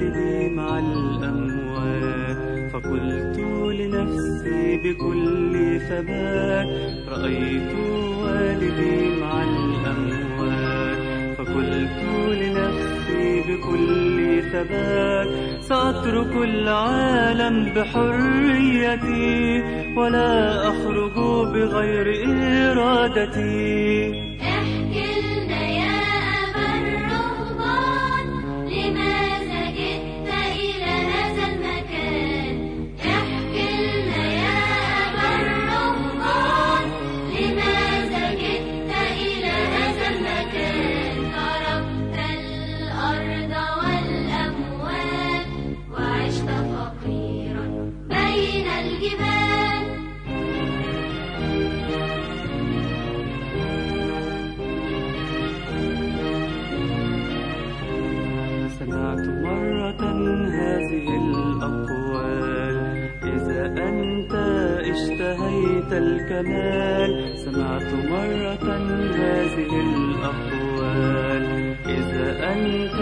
والدي مع الأموات فقلت لنفسي بكل ثبات رأيت والدي مع الأموات فقلت لنفسي بكل ثبات سأترك العالم بحريتي ولا أخرج بغير إرادتي. الكمال سمعت مرة هذه الأقوال. إذا أنت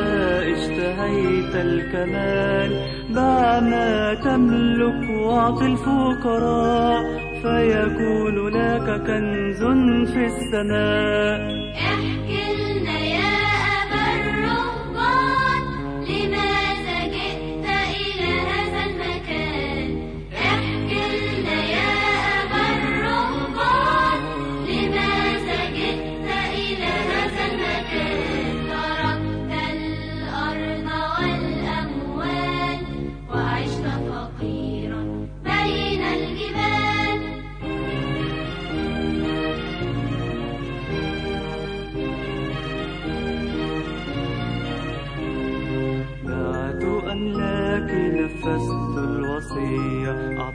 اشتهيت الكمال باع ما تملك واعط الفقراء فيكون لك كنز في السماء. احكي لنا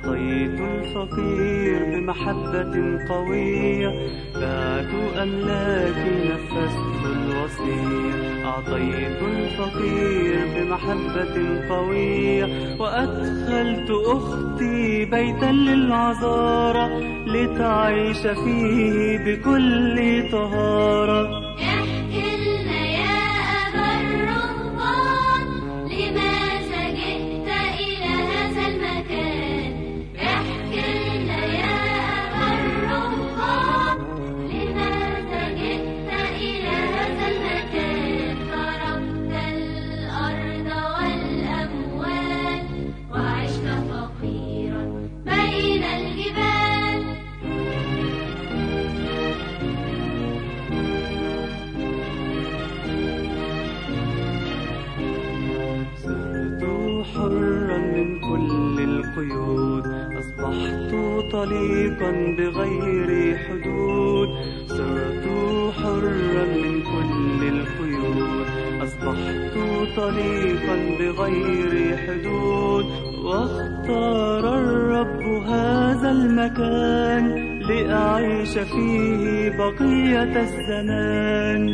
أعطيت الفقير بمحبة قوية. بعت أملاكي نفذت الوصية. أعطيت الفقير بمحبة قوية. وأدخلت أختي بيتا للعذارى لتعيش فيه بكل طهارة. القيود. أصبحت طليقا بغير حدود. صرت حرا من كل القيود. أصبحت طليقا بغير حدود. واختار الرب هذا المكان لأعيش فيه بقية الزمان.